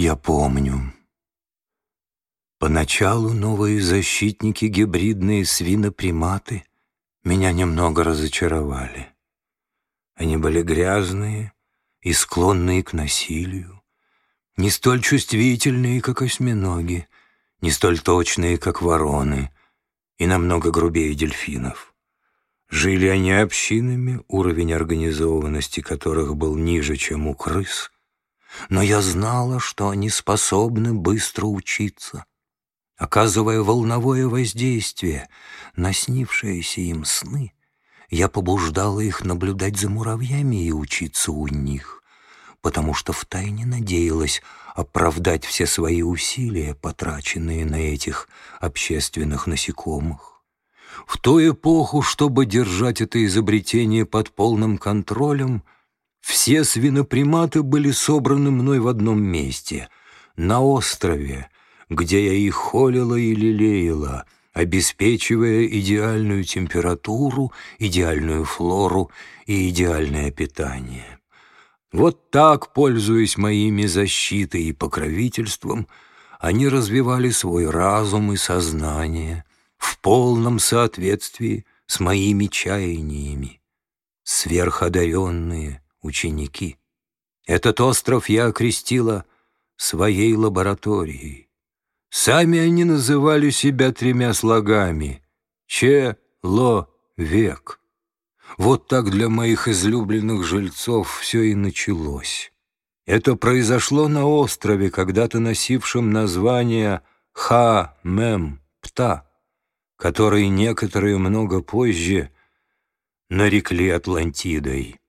Я помню. Поначалу новые защитники, гибридные свиноприматы, меня немного разочаровали. Они были грязные и склонные к насилию, не столь чувствительные, как осьминоги, не столь точные, как вороны, и намного грубее дельфинов. Жили они общинами, уровень организованности которых был ниже, чем у крыс, но я знала, что они способны быстро учиться, оказывая волновое воздействие на снившиеся им сны. Я побуждала их наблюдать за муравьями и учиться у них, потому что втайне надеялась оправдать все свои усилия, потраченные на этих общественных насекомых. В ту эпоху, чтобы держать это изобретение под полным контролем, все свиноприматы были собраны мной в одном месте, на острове, где я их холила и лелеяла, обеспечивая идеальную температуру, идеальную флору и идеальное питание. Вот так, пользуясь моими защитой и покровительством, они развивали свой разум и сознание в полном соответствии с моими чаяниями. Сверходаренные ученики. Этот остров я окрестила своей лабораторией. Сами они называли себя тремя слогами «Че-ло-век». Вот так для моих излюбленных жильцов все и началось. Это произошло на острове, когда-то носившем название Ха-Мем-Пта, который некоторые много позже нарекли Атлантидой.